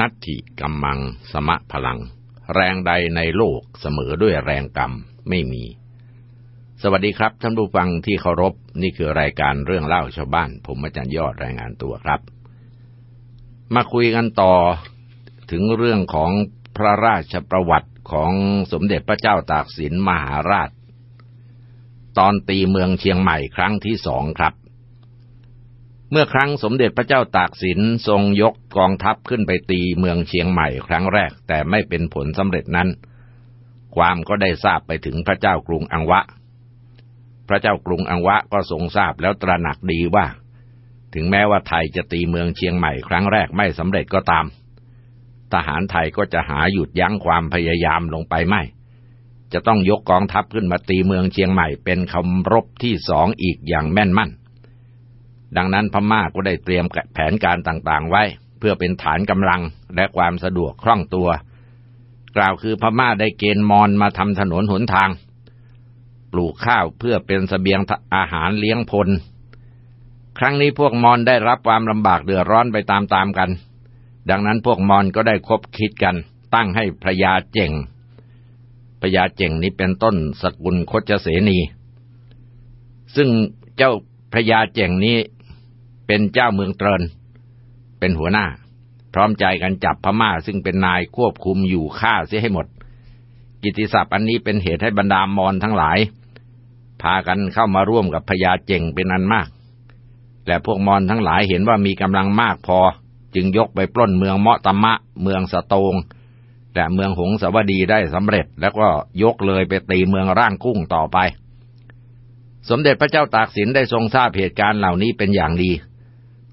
นัตถิกัมมัง สมะพลัง แรงใดในโลกเสมอด้วยแรงกรรมไม่มี สวัสดีครับท่านผู้ฟังที่เคารพนี่คือรายการเรื่องเล่าชาวบ้าน ผมอาจารย์ยอดรายงานตัวครับ มาคุยกันต่อถึงเรื่องของพระราชประวัติของสมเด็จพระเจ้าตากสินมหาราช ตอนตีเมืองเชียงใหม่ครั้งที่สองครับ เมื่อครั้งสมเด็จพระเจ้าตากสินทรงยกกองทัพขึ้นไปตีเมืองเชียงใหม่ครั้งแรกแต่ไม่เป็นผลสำเร็จนั้น ความก็ได้ทราบไปถึงพระเจ้ากรุงอังวะ พระเจ้ากรุงอังวะก็ทรงทราบแล้วตระหนักดีว่า ถึงแม้ว่าไทยจะตีเมืองเชียงใหม่ครั้งแรกไม่สำเร็จก็ตาม ทหารไทยก็จะหาหยุดยั้งความพยายามลงไปไม่ จะต้องยกกองทัพขึ้นมาตีเมืองเชียงใหม่เป็นคำรบที่สองอีกอย่างแม่นมั่น ดังนั้นพม่าก็ได้เตรียมแผนการต่างๆไว้ เพื่อเป็นฐานกำลังและความสะดวกคล่องตัว กล่าวคือพม่าได้เกณฑ์มอนมาทำถนนหนทาง ปลูกข้าวเพื่อเป็นสเสบียงอาหารเลี้ยงพล ครั้งนี้พวกมอนได้รับความลำบากเดือดร้อนไปตามๆกัน ดังนั้นพวกมอญก็ได้คบคิดกัน ตั้งให้พระยาเจ่งพระยาเจ่งนี้เป็นต้นสกุลคจเสนี ซึ่งเจ้าพระยาเจ่งนี้ เป็นเจ้าเมืองเตรนเป็นหัวหน้า พร้อมใจกันจับพม่าซึ่งเป็นนายควบคุมอยู่ฆ่าเสียให้หมด กิติศัพท์อันนี้เป็นเหตุให้บรรดามอญทั้งหลาย พากันเข้ามาร่วมกับพญาเจ่งเป็นอันมาก และพวกมอญทั้งหลายเห็นว่ามีกำลังมากพอ จึงยกไปปล้นเมืองเมาะตมะ เมืองสะตงและเมืองหงสาวดีได้สำเร็จแล้วก็ยกเลยไปตีเมืองร่างกุ้งต่อไปสมเด็จพระเจ้าตากสินได้ทรงทราบเหตุการณ์เหล่านี้เป็นอย่างดี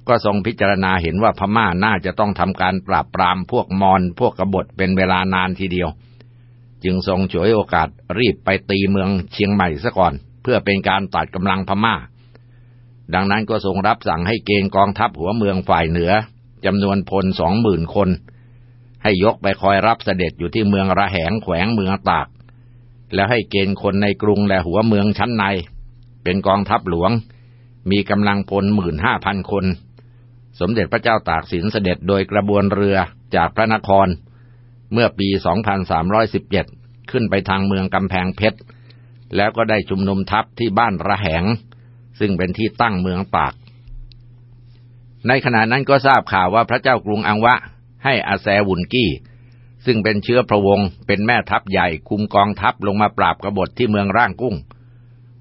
ก็ทรงพิจารณาเห็นว่าพม่าน่าจะต้องทำการปราบปรามพวกมอญพวกกบฏเป็นเวลานานทีเดียว จึงทรงฉวยโอกาสรีบไปตีเมืองเชียงใหม่ซะก่อน เพื่อเป็นการตัดกำลังพม่า ดังนั้นก็ทรงรับสั่งให้เกณฑ์กองทัพหัวเมืองฝ่ายเหนือจำนวนพลสองหมื่นคน ให้ยกไปคอยรับเสด็จอยู่ที่เมืองระแหงแขวงเมืองตาก แล้วให้เกณฑ์คนในกรุงและหัวเมืองชั้นใน เป็นกองทัพหลวง มีกำลังพลหมื่นห้าพันคน สมเด็จพระเจ้าตากสินเสด็จโดยกระบวนเรือจากพระนคร เมื่อปี 2317 ขึ้นไปทางเมืองกำแพงเพชร แล้วก็ได้ชุมนุมทัพที่บ้านระแหง ซึ่งเป็นที่ตั้งเมืองตาก ในขณะนั้นก็ทราบข่าวว่าพระเจ้ากรุงอังวะ ให้อาแซวุนกี้ ซึ่งเป็นเชื้อพระวงศ์เป็นแม่ทัพใหญ่คุมกองทัพลงมาปราบกบฏที่เมืองร่างกุ้ง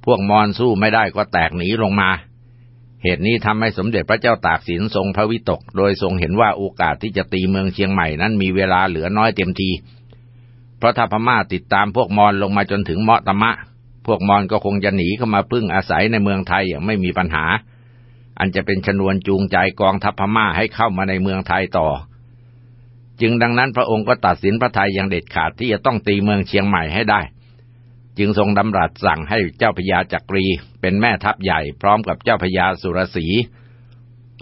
พวกมอนสู้ไม่ได้ก็แตกหนีลงมา เหตุนี้ทำให้สมเด็จพระเจ้าตากสินทรงพระวิตก โดยทรงเห็นว่าโอกาสที่จะตีเมืองเชียงใหม่นั้นมีเวลาเหลือน้อยเต็มที เพราะถ้าพม่าติดตามพวกมอนลงมาจนถึงเมาะตะมะ พวกมอนก็คงจะหนีเข้ามาพึ่งอาศัยในเมืองไทยอย่างไม่มีปัญหา อันจะเป็นชนวนจูงใจกองทัพพม่าให้เข้ามาในเมืองไทยต่อ จึงดังนั้นพระองค์ก็ตัดสินพระไทยอย่างเด็ดขาดที่จะต้องตีเมืองเชียงใหม่ให้ได้ จึงทรงดำรัสสั่งให้เจ้าพญาจักรี เป็นแม่ทัพใหญ่พร้อมกับเจ้าพญาสุรศรี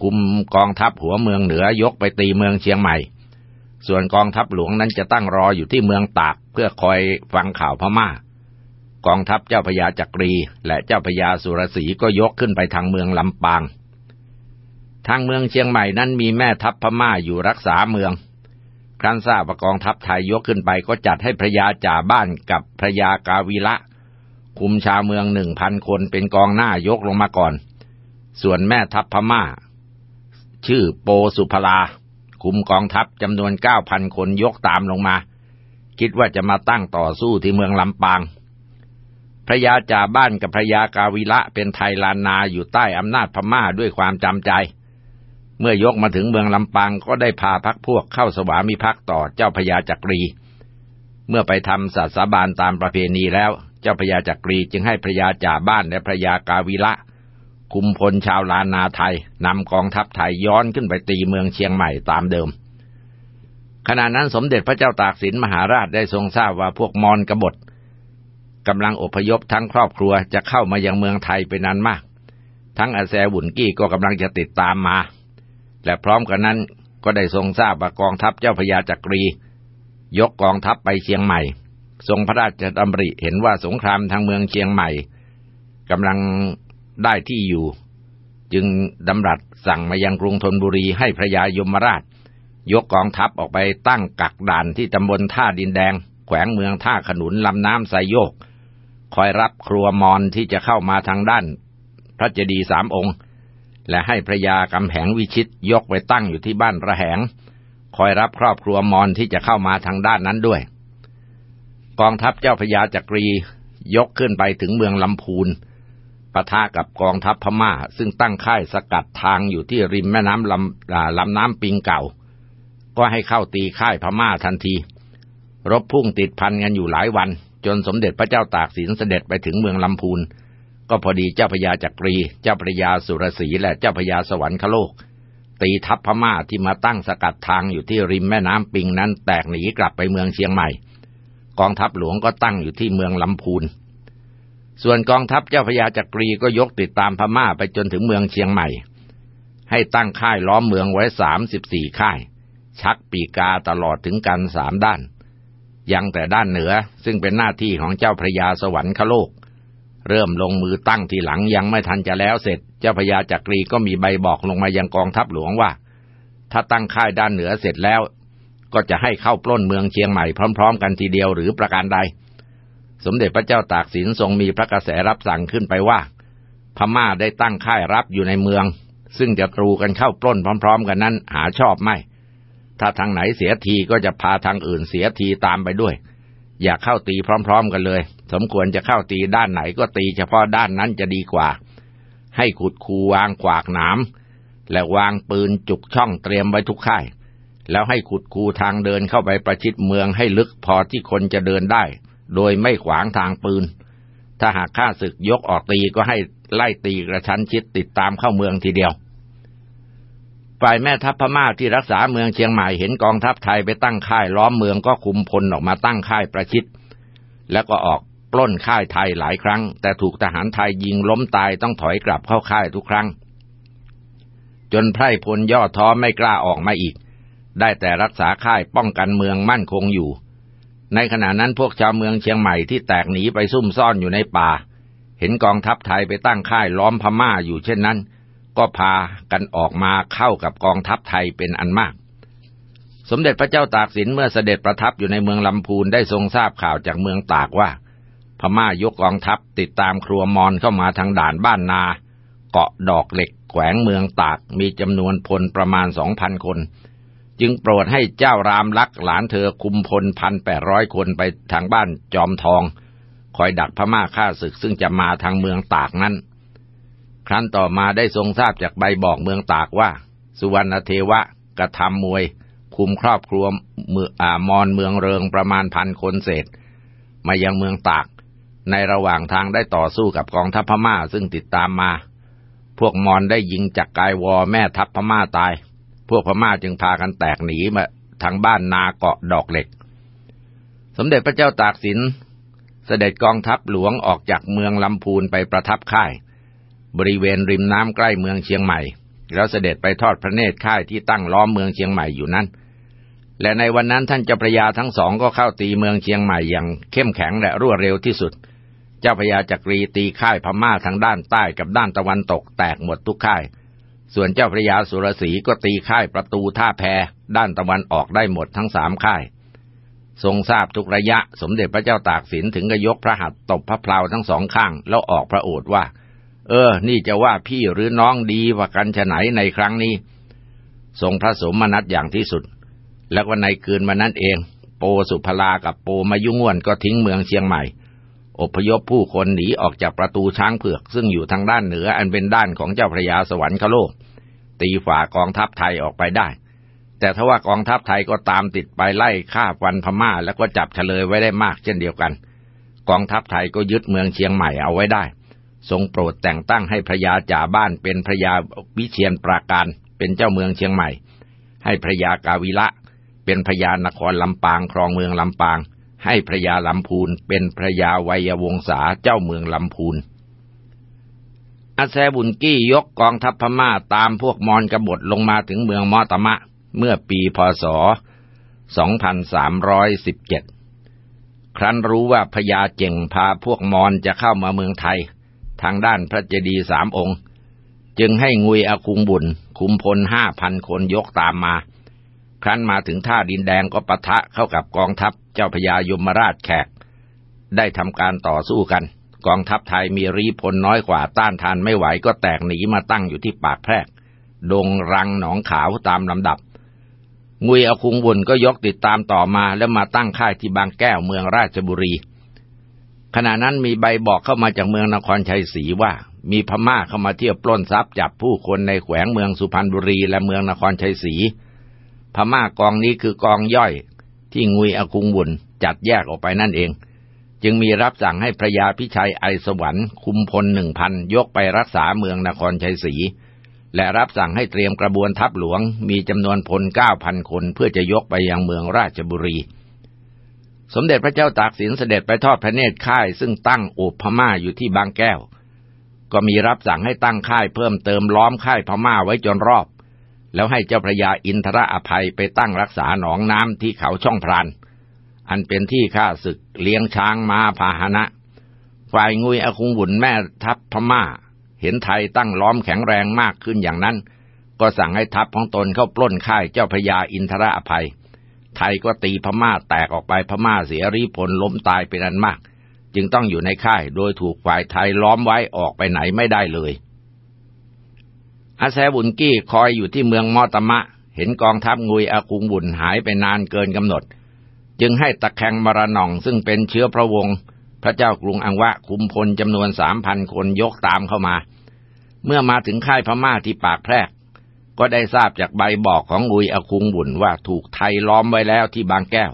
คุมกองทัพหัวเมืองเหนือยกไปตีเมืองเชียงใหม่ ส่วนกองทัพหลวงนั้นจะตั้งรออยู่ที่เมืองตากเพื่อคอยฟังข่าวพม่า กองทัพเจ้าพญาจักรี และเจ้าพญาสุรศรีก็ยกขึ้นไปทางเมืองลำปาง ทางเมืองเชียงใหม่นั้นมีแม่ทัพพม่าอยู่รักษาเมือง ครั้นทราบว่ากองทัพไทยยกขึ้นไปก็จัดให้พระยาจ่าบ้านกับพระยากาวีละ คุมชาวเมืองหนึ่งพันคนเป็นกองหน้ายกลงมาก่อน ส่วนแม่ทัพพม่า ชื่อโปสุพลา คุมกองทัพจำนวนเก้าพันคนยกตามลงมา คิดว่าจะมาตั้งต่อสู้ที่เมืองลำปาง พระยาจ่าบ้านกับพระยากาวีละเป็นไทยลานนาอยู่ใต้อำนาจพม่าด้วยความจำใจ เมื่อยกมาถึงเมืองลำปางก็ได้พาพักพวกเข้าสวามิภักดิ์ต่อเจ้าพญาจักรี เมื่อไปทำสัตสาบานตามประเพณีแล้ว เจ้าพญาจักรีจึงให้พระยาจ่าบ้านและพระยากาวิละ คุมพลชาวลานาไทยนำกองทัพไทยย้อนขึ้นไปตีเมืองเชียงใหม่ตามเดิม ขณะนั้นสมเด็จพระเจ้าตากสินมหาราชได้ทรงทราบว่าพวกมอญกบฏกำลังอพยพทั้งครอบครัวจะเข้ามายังเมืองไทยเป็นนั้นมาก ทั้งอาแซบุนกี้ก็กำลังจะติดตามมา และพร้อมกันนั้นก็ได้ทรงทราบว่ากองทัพเจ้าพญาจักรี ยกกองทัพไปเชียงใหม่ ทรงพระราชดำริเห็นว่าสงครามทางเมืองเชียงใหม่กำลังได้ที่อยู่ จึงดำรัสสั่งมายังกรุงธนบุรีให้พระยายมราช ยกกองทัพออกไปตั้งกักด่านที่ตำบลท่าดินแดง แขวงเมืองท่าขนุนลำน้ำไซโยก คอยรับครัวมอนที่จะเข้ามาทางด้าน พระเจดีย์สามองค์ และให้พระยากำแหงวิชิตยกไปตั้งอยู่ที่บ้านระแหง คอยรับครอบครัวมอนที่จะเข้ามาทางด้านนั้นด้วย กองทัพเจ้าพระยาจักรียกขึ้นไปถึงเมืองลำพูนปะทะกับกองทัพพม่า ซึ่งตั้งค่ายสกัดทางอยู่ที่ริมแม่น้ำลำลำน้ำปิงเก่า ก็ให้เข้าตีค่ายพม่าทันที รบพุ่งติดพันกันอยู่หลายวัน จนสมเด็จพระเจ้าตากสินเสด็จไปถึงเมืองลำพูน ก็พอดีเจ้าพญาจักรี เจ้าพญาสุรศรีและเจ้าพญาสวรรคโลก ตีทัพพม่าที่มาตั้งสกัดทางอยู่ที่ริมแม่น้ำปิงนั้นแตกหนีกลับไปเมืองเชียงใหม่ กองทัพหลวงก็ตั้งอยู่ที่เมืองลำพูน ส่วนกองทัพเจ้าพญาจักรีก็ยกติดตามพม่าไปจนถึงเมืองเชียงใหม่ ให้ตั้งค่ายล้อมเมืองไว้สามสิบสี่ค่าย ชักปีกาตลอดถึงกันสามด้าน ยังแต่ด้านเหนือซึ่งเป็นหน้าที่ของเจ้าพระยาสวรรคโลก เริ่มลงมือตั้งทีหลังยังไม่ทันจะแล้วเสร็จ เจ้าพญาจักรีก็มีใบบอกลงมายังกองทัพหลวงว่า ถ้าตั้งค่ายด้านเหนือเสร็จแล้ว ก็จะให้เข้าปล้นเมืองเชียงใหม่พร้อม ๆ กันทีเดียวหรือประการใด สมเด็จพระเจ้าตากสินทรงมีพระกระแสรับสั่งขึ้นไปว่า พม่าได้ตั้งค่ายรับอยู่ในเมือง ซึ่งจะตรูกันเข้าปล้นพร้อม ๆ กันนั้นหาชอบไม่ถ้าทางไหนเสียทีก็จะพาทางอื่นเสียทีตามไปด้วย อย่าเข้าตีพร้อมๆกันเลย สมควรจะเข้าตีด้านไหนก็ตีเฉพาะด้านนั้นจะดีกว่า ให้ขุดคูวางขวากหนามและวางปืนจุกช่องเตรียมไว้ทุกค่าย แล้วให้ขุดคูทางเดินเข้าไปประชิดเมืองให้ลึกพอที่คนจะเดินได้ โดยไม่ขวางทางปืน ถ้าหากข้าศึกยกออกตีก็ให้ไล่ตีกระชั้นชิดติดตามเข้าเมืองทีเดียว ฝ่ายแม่ทัพพม่าที่รักษาเมืองเชียงใหม่เห็นกองทัพไทยไปตั้งค่ายล้อมเมืองก็คุมพลออกมาตั้งค่ายประชิด แล้วก็ออกปล้นค่ายไทยหลายครั้ง แต่ถูกทหารไทยยิงล้มตายต้องถอยกลับเข้าค่ายทุกครั้ง จนไพร่พลย่อท้อไม่กล้าออกมาอีก ได้แต่รักษาค่ายป้องกันเมืองมั่นคงอยู่ ในขณะนั้นพวกชาวเมืองเชียงใหม่ที่แตกหนีไปซุ่มซ่อนอยู่ในป่า เห็นกองทัพไทยไปตั้งค่ายล้อมพม่าอยู่เช่นนั้น ก็พากันออกมาเข้ากับกองทัพไทยเป็นอันมาก สมเด็จพระเจ้าตากสินเมื่อเสด็จประทับอยู่ในเมืองลำพูนได้ทรงทราบข่าวจากเมืองตากว่า พม่ายกกองทัพติดตามครัวมอนเข้ามาทางด่านบ้านนา เกาะดอกเหล็กแขวงเมืองตากมีจำนวนพลประมาณสองพันคน จึงโปรดให้เจ้ารามลักหลานเธอคุมพลพันแปดร้อยคนไปทางบ้านจอมทอง คอยดักพม่าฆ่าศึกซึ่งจะมาทางเมืองตากนั้น ครั้นต่อมาได้ทรงทราบจากใบบอกเมืองตากว่า สุวรรณเทวะกระทำมวย คุมครอบครัวมืออามอนเมืองเริงประมาณพันคนเศษ มายังเมืองตาก ในระหว่างทางได้ต่อสู้กับกองทัพพม่าซึ่งติดตามมา พวกมอนได้ยิงจากกายวอแม่ทัพพม่าตาย พวกพม่าจึงพากันแตกหนีมาทางบ้านนาเกาะดอกเหล็ก สมเด็จพระเจ้าตากสินเสด็จกองทัพหลวงออกจากเมืองลำพูนไปประทับค่าย บริเวณริมน้ำใกล้เมืองเชียงใหม่ แล้วเสด็จไปทอดพระเนตรค่ายที่ตั้งล้อมเมืองเชียงใหม่อยู่นั้น และในวันนั้นท่านเจ้าพระยาทั้งสองก็เข้าตีเมืองเชียงใหม่อย่างเข้มแข็งและรวดเร็วที่สุด เจ้าพระยาจักรีตีค่ายพม่าทางด้านใต้กับด้านตะวันตกแตกหมดทุกค่าย ส่วนเจ้าพระยาสุรศรีก็ตีค่ายประตูท่าแพด้านตะวันออกได้หมดทั้งสามค่ายทรงทราบทุกระยะสมเด็จพระเจ้าตากสินถึงก็ยกพระหัตถ์ตบพระเพลาทั้งสองข้าง แล้วออกพระโอษฐ์ว่า เออ นี่จะว่าพี่หรือน้องดีว่ากันฉไหนในครั้งนี้ ทรงพระสมนัตอย่างที่สุด แล้ววันในคืนมานั้นเอง โปสุภลากับโปมายุงวนก็ทิ้งเมืองเชียงใหม่ อพยพผู้คนหนีออกจากประตูช้างเผือก ซึ่งอยู่ทางด้านเหนืออันเป็นด้านของเจ้าพระยาสวรรคโลก ตีฝ่ากองทัพไทยออกไปได้ แต่ทว่ากองทัพไทยก็ตามติดไปไล่ฆ่าฟันพม่า แล้วก็จับเฉลยไว้ได้มากเช่นเดียวกัน กองทัพไทยก็ยึดเมืองเชียงใหม่เอาไว้ได้ ทรงโปรดแต่งตั้งให้พระยาจ่าบ้านเป็นพระยาวิเชียนปราการเป็นเจ้าเมืองเชียงใหม่ ให้พระยากาวิละ เป็นพระยานครลำปางครองเมืองลำปาง ให้พระยาลำพูนเป็นพระยาวัยวงศาเจ้าเมืองลำพูนอาแซบุนกี้ยกกองทัพพม่าตามพวกมอญกบฏลงมาถึงเมืองมอตมะ เมื่อปีพศ 2317 ครั้นรู้ว่าพญาเจ่งพาพวกมอญจะเข้ามาเมืองไทย ทางด้านพระเจดีย์สามองค์ จึงให้งุยอาคุงบุญ คุมพลห้าพันคนยกตามมา ครั้นมาถึงท่าดินแดงก็ปะทะเข้ากับกองทัพเจ้าพญายมราชแขก ได้ทำการต่อสู้กัน กองทัพไทยมีรีพลน้อยกว่าต้านทานไม่ไหวก็แตกหนีมาตั้งอยู่ที่ปากแพรกดงรังหนองขาวตามลำดับงุยอาคุงบุญก็ยกติดตามต่อมาแล้วมาตั้งค่ายที่บางแก้วเมืองราชบุรี ขณะนั้นมีใบบอกเข้ามาจากเมืองนครชัยศรีว่า มีพม่าเข้ามาเที่ยวปล้นทรัพย์จับผู้คนในแขวงเมืองสุพรรณบุรีและเมืองนครชัยศรีพม่ากองนี้คือกองย่อยที่งุยอคุงบุญจัดแยกออกไปนั่นเอง จึงมีรับสั่งให้พระยาพิชัยไอสวรรค์คุมพลหนึ่งพันยกไปรักษาเมืองนครชัยศรีและรับสั่งให้เตรียมกระบวนทัพหลวงมีจำนวนพลเก้าพันคนเพื่อจะยกไปยังเมืองราชบุรี สมเด็จพระเจ้าตากสินเสด็จไปทอดพระเนตรค่าย ซึ่งตั้งโอบพม่าอยู่ที่บางแก้ว ก็มีรับสั่งให้ตั้งค่ายเพิ่มเติมล้อมค่ายพม่าไว้จนรอบ แล้วให้เจ้าพระยาอินทรอภัยไปตั้งรักษาหนองน้ำที่เขาช่องพราน อันเป็นที่ข้าศึกเลี้ยงช้างมาพาหนะ ฝ่ายงุยอคุงบุญแม่ทัพพม่า เห็นไทยตั้งล้อมแข็งแรงมากขึ้นอย่างนั้น ก็สั่งให้ทัพของตนเข้าปล้นค่ายเจ้าพญาอินทราอภัย ไทยก็ตีพม่าแตกออกไปพม่าเสียรีพลล้มตายเป็นอันมาก จึงต้องอยู่ในค่ายโดยถูกฝ่ายไทยล้อมไว้ออกไปไหนไม่ได้เลย อาแซบุนกี้คอยอยู่ที่เมืองมอตมะ เห็นกองทัพงุยอาคุงบุญหายไปนานเกินกำหนด จึงให้ตะแคงมรนองซึ่งเป็นเชื้อพระวงศ์พระเจ้ากรุงอังวะคุมพลจำนวนสามพันคนยกตามเข้ามา เมื่อมาถึงค่ายพม่าที่ปากแพรก ก็ได้ทราบจากใบบอกของอุยอคุงบุญว่าถูกไทยล้อมไว้แล้วที่บางแก้ว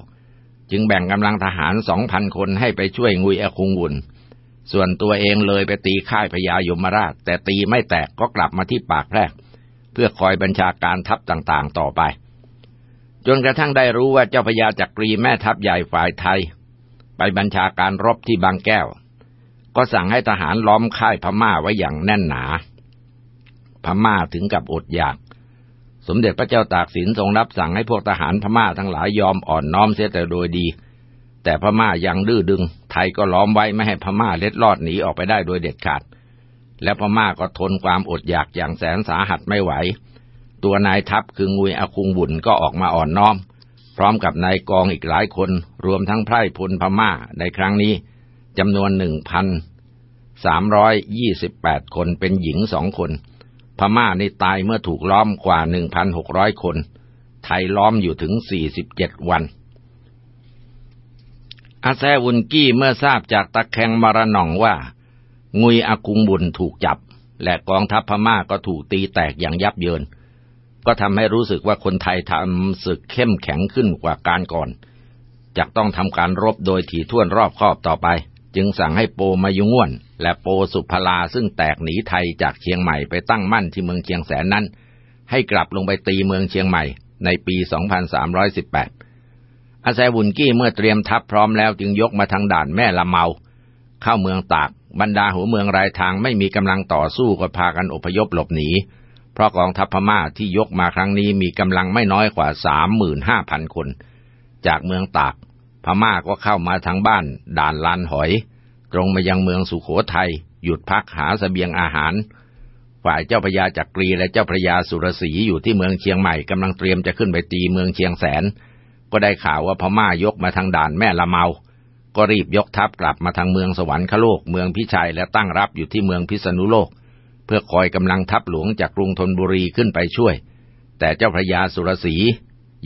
จึงแบ่งกำลังทหารสองพันคนให้ไปช่วยงุยอคุงบุญส่วนตัวเองเลยไปตีค่ายพญายมราช แต่ตีไม่แตกก็กลับมาที่ปากแพรก เพื่อคอยบัญชาการทัพต่างๆต่อไป จนกระทั่งได้รู้ว่าเจ้าพญาจักรีแม่ทัพใหญ่ฝ่ายไทย ไปบัญชาการรบที่บางแก้ว ก็สั่งให้ทหารล้อมค่ายพม่าไว้อย่างแน่นหนา พม่าถึงกับอดอยาก สมเด็จพระเจ้าตากสินทรงรับสั่งให้พวกทหารพม่าทั้งหลายยอมอ่อนน้อมเสียแต่โดยดี แต่พม่ายังดื้อดึง ไทยก็ล้อมไว้ไม่ให้พม่าเล็ดลอดหนีออกไปได้โดยเด็ดขาด และพม่าก็ทนความอดอยากอย่างแสนสาหัสไม่ไหว ตัวนายทัพคืองุยอาคุงบุญก็ออกมาอ่อนน้อม พร้อมกับนายกองอีกหลายคน รวมทั้งไพร่พลพม่าในครั้งนี้จำนวนหนึ่งพันสามร้อยยี่สิบแปดคนเป็นหญิงสองคน พม่านี่ตายเมื่อถูกล้อมกว่าหนึ่งพันหกร้อยคน ไทยล้อมอยู่ถึงสี่สิบเจ็ดวัน อาแซวุนกี้เมื่อทราบจากตะแคงมารนองว่า งุยอากุงบุญถูกจับ และกองทัพพม่าก็ถูกตีแตกอย่างยับเยิน ก็ทำให้รู้สึกว่าคนไทยทำศึกเข้มแข็งขึ้นกว่าการก่อน จะต้องทำการรบโดยถี่ถ้วนรอบคอบต่อไป จึงสั่งให้โปมายุง่วนและโปสุภลาซึ่งแตกหนีไทยจากเชียงใหม่ไปตั้งมั่นที่เมืองเชียงแสนนั้น ให้กลับลงไปตีเมืองเชียงใหม่ในปี 2318 อาศัยบุญกี้เมื่อเตรียมทัพพร้อมแล้วจึงยกมาทางด่านแม่ละเมา เข้าเมืองตาก บรรดาหัวเมืองรายทางไม่มีกำลังต่อสู้ก็พากันอพยพหลบหนี เพราะกองทัพพม่าที่ยกมาครั้งนี้มีกำลังไม่น้อยกว่าสามหมื่นห้าพันคน จากเมืองตาก พม่าก็เข้ามาทางบ้าน ด่านลานหอย ตรงมายังเมืองสุขโขทัยหยุดพักหาสเสบียงอาหาร ฝ่ายเจ้าพญาจักรีและเจ้าพญาสุรศรีอยู่ที่เมืองเชียงใหม่กำลังเตรียมจะขึ้นไปตีเมืองเชียงแสน ก็ได้ข่าวว่าพม่ายกมาทางด่านแม่ละเมา ก็รีบยกทัพกลับมาทางเมืองสวรรคโลกเมืองพิชัยและตั้งรับอยู่ที่เมืองพิษณุโลก เพื่อคอยกำลังทัพหลวงจากกรุงธนบุรีขึ้นไปช่วย แต่เจ้าพระยาสุรศรี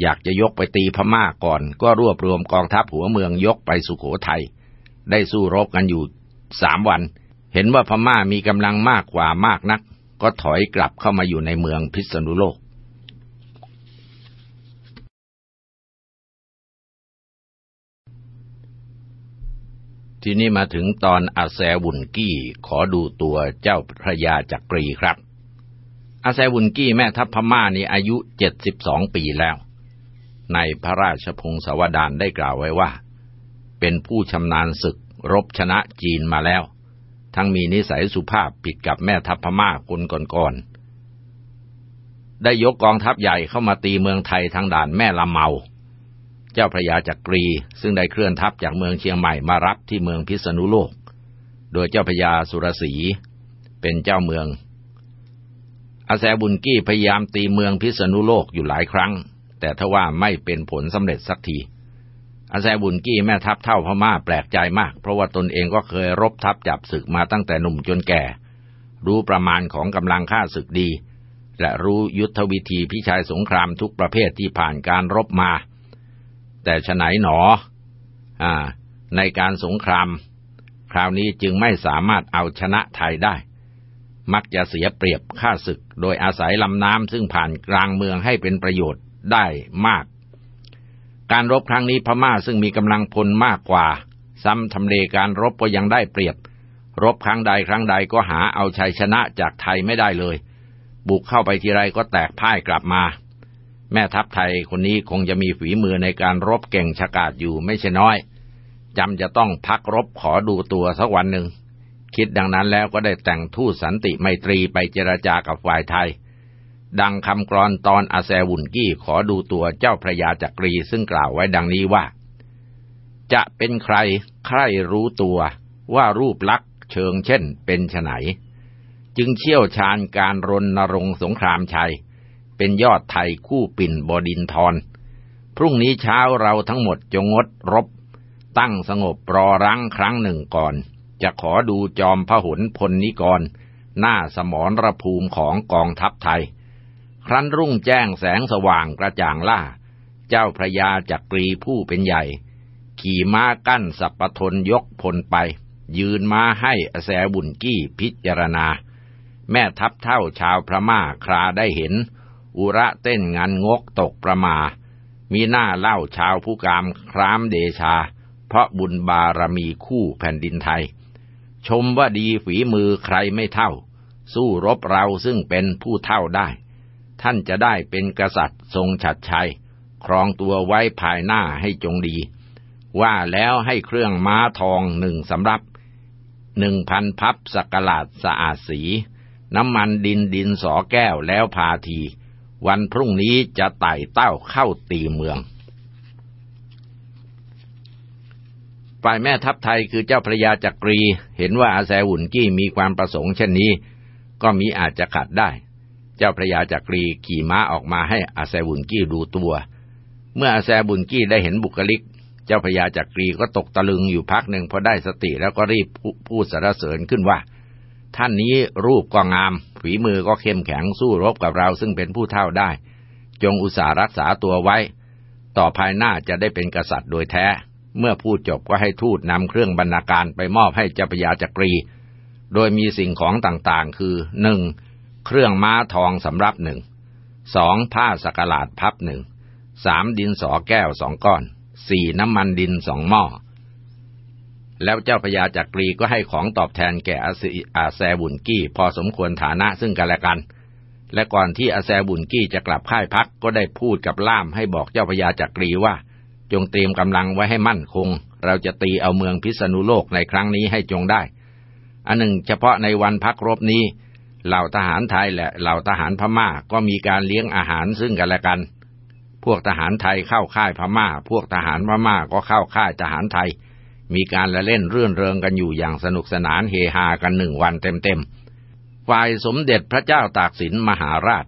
อยากจะยกไปตีพม่าก่อน ก็รวบรวมกองทัพหัวเมืองยกไปสุขโขทยัยได้สู้รบกันอยู่สามวัน เห็นว่าพม่ามีกำลังมากกว่ามากนัก ก็ถอยกลับเข้ามาอยู่ในเมืองพิษณุโลก ทีนี้มาถึงตอนอาแซวุนกี้ขอดูตัวเจ้าพระยาจักรีครับ อาแซวุนกี้แม่ทัพพม่านี่อายุเจ็ดสิบสองปีแล้ว ในพระราชพงศาวดารได้กล่าวไว้ว่า เป็นผู้ชำนาญศึกรบชนะจีนมาแล้ว ทั้งมีนิสัยสุภาพผิดกับแม่ทัพพม่าคนก่อนๆ ได้ยกกองทัพใหญ่เข้ามาตีเมืองไทยทางด่านแม่ละเมา เจ้าพระยาจักรี ซึ่งได้เคลื่อนทัพจากเมืองเชียงใหม่มารับที่เมืองพิษณุโลก โดยเจ้าพระยาสุรศรีเป็นเจ้าเมืองอาแซบุญกี้พยายามตีเมืองพิษณุโลกอยู่หลายครั้ง แต่ทว่าไม่เป็นผลสำเร็จสักที อาแซบุนกี้แม่ทัพเท่าพม่าแปลกใจมาก เพราะว่าตนเองก็เคยรบทัพจับศึกมาตั้งแต่หนุ่มจนแก่ รู้ประมาณของกำลังฆ่าศึกดี และรู้ยุทธวิธีพิชัยสงครามทุกประเภทที่ผ่านการรบมา แต่ฉไหนหนออ่าในการสงคราม คราวนี้จึงไม่สามารถเอาชนะไทยได้มักจะเสียเปรียบข้าศึก โดยอาศัยลำน้ำซึ่งผ่านกลางเมืองให้เป็นประโยชน์ ได้มาก การรบครั้งนี้พม่าซึ่งมีกำลังพลมากกว่า ซ้ำทำเลการรบก็ยังได้เปรียบ รบครั้งใดครั้งใดก็หาเอาชัยชนะจากไทยไม่ได้เลย บุกเข้าไปทีไรก็แตกพ่ายกลับมา แม่ทัพไทยคนนี้คงจะมีฝีมือในการรบเก่งฉกาจอยู่ไม่ใช่น้อยจำจะต้องพักรบขอดูตัวสักวันหนึ่งคิดดังนั้นแล้วก็ได้แต่งทูตสันติไมตรีไปเจรจากับฝ่ายไทย ดังคำกรอนตอนอาแซวุนกี้ขอดูตัวเจ้าพระยาจักรีซึ่งกล่าวไว้ดังนี้ว่า จะเป็นใครใครรู้ตัวว่ารูปลักษณ์เชิงเช่นเป็นไนจึงเชี่ยวชาญการรณรงค์สงครามชัย เป็นยอดไทยคู่ปิ่นบดินทรพรุ่งนี้เช้าเราทั้งหมดจงงดรบ ตั้งสงบรอรังครั้งหนึ่งก่อน จะขอดูจอมพหุนพลนิกร หน้าสมรภูมิของกองทัพไทย ครั้นรุ่งแจ้งแสงสว่างกระจ่างล่า เจ้าพระยาจักรีผู้เป็นใหญ่ ขี่ม้ากั้นสัพพทนยกพลไป ยืนม้าให้อแสบุญกี้พิจารณา แม่ทัพเท่าชาวพระม่าคราได้เห็น อุระเต้นงานงกตกประมา มีหน้าเล่าชาวผู้กามครามเดชา เพราะบุญบารมีคู่แผ่นดินไทย ชมว่าดีฝีมือใครไม่เท่า สู้รบเราซึ่งเป็นผู้เท่าได้ ท่านจะได้เป็นกษัตริย์ทรงฉัดชัย ครองตัวไว้ภายหน้าให้จงดี ว่าแล้วให้เครื่องม้าทองหนึ่งสำรับหนึ่งพันพับสกลาดสะอาดสี น้ำมันดินดินสอแก้วแล้วพาที วันพรุ่งนี้จะไต่เต้าเข้าตีเมืองฝ่ายแม่ทัพไทยคือเจ้าพระยาจักรี เห็นว่าอาแซวุ่นกี้มีความประสงค์เช่นนี้ ก็มีอาจจะขัดได้ เจ้าพระยาจักรีขี่ม้าออกมาให้อาแซวุ่นกี้ดูตัว เมื่ออาแซบุนกี้ได้เห็นบุคลิก เจ้าพระยาจักรีก็ตกตะลึงอยู่พักหนึ่งพอได้สติแล้วก็รีบพูดสรรเสริญขึ้นว่า ท่านนี้รูปก็งาม ฝีมือก็เข้มแข็งสู้รบกับเราซึ่งเป็นผู้เท่าได้ จงอุตส่าห์รักษาตัวไว้ ต่อภายหน้าจะได้เป็นกษัตริย์โดยแท้ เมื่อพูดจบก็ให้ทูตนำเครื่องบรรณาการไปมอบให้เจ้าพญาจักรี โดยมีสิ่งของต่างๆ คือหนึ่ง เครื่องม้าทองสำรับหนึ่งสองผ้าสกลาดพับหนึ่งสามดินสอแก้วสองก้อนสี่น้ำมันดินสองหม้อ แล้วเจ้าพญาจักรีก็ให้ของตอบแทนแก่อาแซบุนกี้พอสมควรฐานะซึ่งกันและกัน และก่อนที่อาแซบุนกี้จะกลับค่ายพักก็ได้พูดกับล่ามให้บอกเจ้าพญาจักรีว่า จงเตรียมกำลังไว้ให้มั่นคง เราจะตีเอาเมืองพิษณุโลกในครั้งนี้ให้จงได้ อันหนึ่งเฉพาะในวันพักรบนี้ เหล่าทหารไทยและเหล่าทหารพม่าก็มีการเลี้ยงอาหารซึ่งกันและกัน พวกทหารไทยเข้าค่ายพม่า พวกทหารพม่าก็เข้าค่ายทหารไทย มีการละเล่นเรื่อนเริงกันอยู่อย่างสนุกสนานเฮฮากันหนึ่งวันเต็มๆ ฝ่ายสมเด็จพระเจ้าตากสินมหาราช